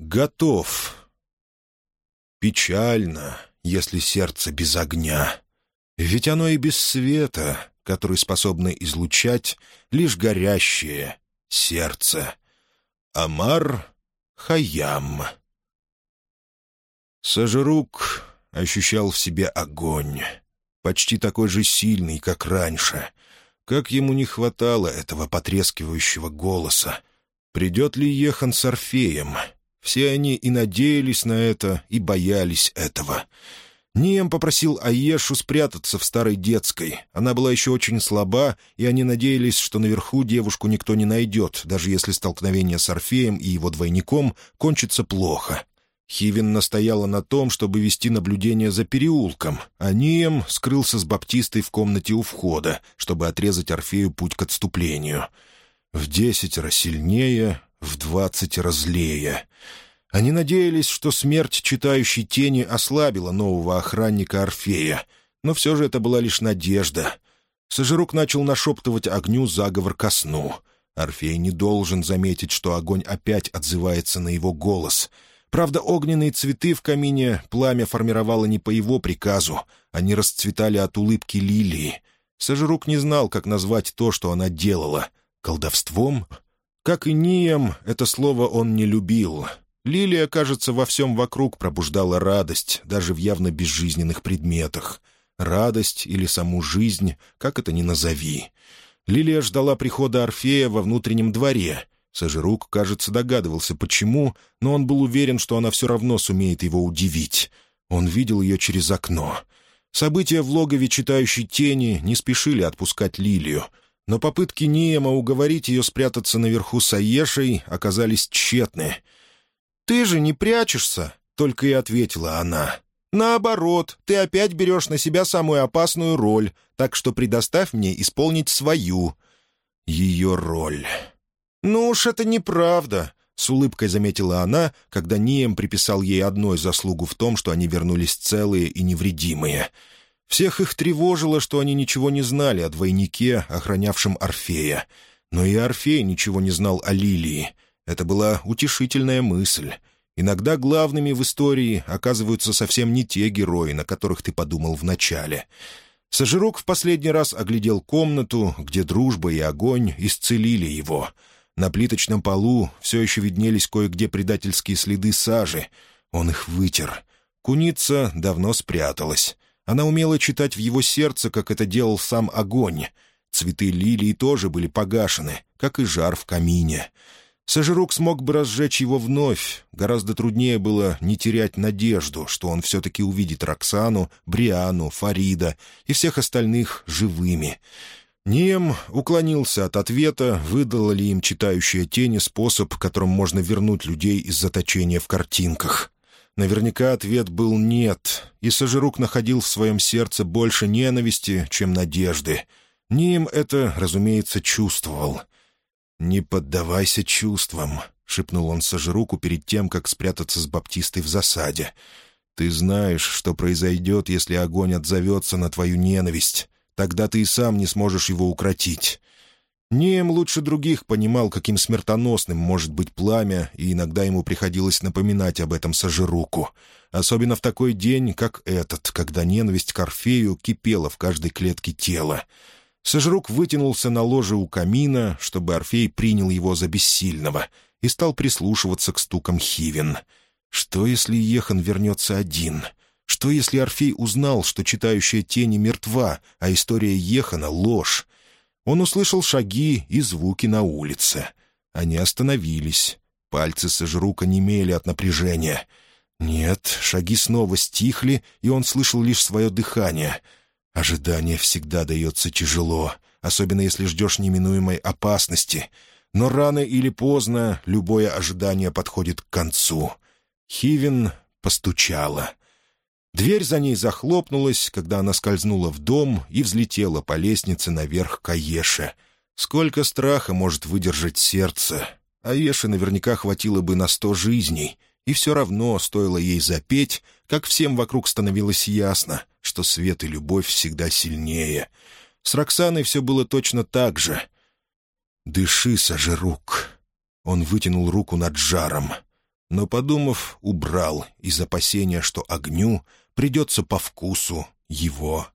Готов. Печально, если сердце без огня. Ведь оно и без света, который способно излучать лишь горящее сердце. Амар Хаям. Сажерук ощущал в себе огонь, почти такой же сильный, как раньше. Как ему не хватало этого потрескивающего голоса. Придет ли Ехан с Орфеем? Все они и надеялись на это, и боялись этого. Нием попросил Аешу спрятаться в старой детской. Она была еще очень слаба, и они надеялись, что наверху девушку никто не найдет, даже если столкновение с Орфеем и его двойником кончится плохо. Хивин настояла на том, чтобы вести наблюдение за переулком, а Нием скрылся с Баптистой в комнате у входа, чтобы отрезать Орфею путь к отступлению. В десятеро сильнее, в двадцатеро злее. Они надеялись, что смерть читающей тени ослабила нового охранника Орфея, но все же это была лишь надежда. Сожирук начал нашептывать огню заговор ко сну. Орфей не должен заметить, что огонь опять отзывается на его голос. Правда, огненные цветы в камине пламя формировало не по его приказу. Они расцветали от улыбки лилии. Сожирук не знал, как назвать то, что она делала. Колдовством? Как и Нием, это слово он не любил. Лилия, кажется, во всем вокруг пробуждала радость, даже в явно безжизненных предметах. Радость или саму жизнь, как это ни назови. Лилия ждала прихода Орфея во внутреннем дворе. Сажирук, кажется, догадывался, почему, но он был уверен, что она все равно сумеет его удивить. Он видел ее через окно. События в логове читающей тени не спешили отпускать Лилию, но попытки Ниема уговорить ее спрятаться наверху с Аешей оказались тщетны — «Ты же не прячешься», — только и ответила она. «Наоборот, ты опять берешь на себя самую опасную роль, так что предоставь мне исполнить свою». Ее роль. «Ну уж это неправда», — с улыбкой заметила она, когда Нием приписал ей одной заслугу в том, что они вернулись целые и невредимые. Всех их тревожило, что они ничего не знали о двойнике, охранявшем Орфея. Но и Орфей ничего не знал о Лилии — это была утешительная мысль. Иногда главными в истории оказываются совсем не те герои, на которых ты подумал вначале. Сажирок в последний раз оглядел комнату, где дружба и огонь исцелили его. На плиточном полу все еще виднелись кое-где предательские следы сажи. Он их вытер. Куница давно спряталась. Она умела читать в его сердце, как это делал сам огонь. Цветы лилии тоже были погашены, как и жар в камине. Сожирук смог бы разжечь его вновь. Гораздо труднее было не терять надежду, что он все-таки увидит Роксану, Бриану, Фарида и всех остальных живыми. Нием уклонился от ответа, выдала ли им читающая тени способ, которым можно вернуть людей из заточения в картинках. Наверняка ответ был «нет», и Сожирук находил в своем сердце больше ненависти, чем надежды. Нием это, разумеется, чувствовал. «Не поддавайся чувствам», — шепнул он Сажируку перед тем, как спрятаться с Баптистой в засаде. «Ты знаешь, что произойдет, если огонь отзовется на твою ненависть. Тогда ты и сам не сможешь его укротить». Нием лучше других понимал, каким смертоносным может быть пламя, и иногда ему приходилось напоминать об этом Сажируку. Особенно в такой день, как этот, когда ненависть к Орфею кипела в каждой клетке тела. Сожрук вытянулся на ложе у камина, чтобы Орфей принял его за бессильного, и стал прислушиваться к стукам Хивен. Что, если Ехан вернется один? Что, если Орфей узнал, что читающая тени мертва, а история Ехана — ложь? Он услышал шаги и звуки на улице. Они остановились. Пальцы Сожрука немели от напряжения. Нет, шаги снова стихли, и он слышал лишь свое дыхание — Ожидание всегда дается тяжело, особенно если ждешь неминуемой опасности. Но рано или поздно любое ожидание подходит к концу. Хивин постучала. Дверь за ней захлопнулась, когда она скользнула в дом и взлетела по лестнице наверх к Аеше. Сколько страха может выдержать сердце? Аеше наверняка хватило бы на сто жизней — и все равно, стоило ей запеть, как всем вокруг становилось ясно, что свет и любовь всегда сильнее. С Роксаной все было точно так же. «Дыши, Сажирук!» Он вытянул руку над жаром. но, подумав, убрал из опасения, что огню придется по вкусу его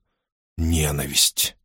ненависть.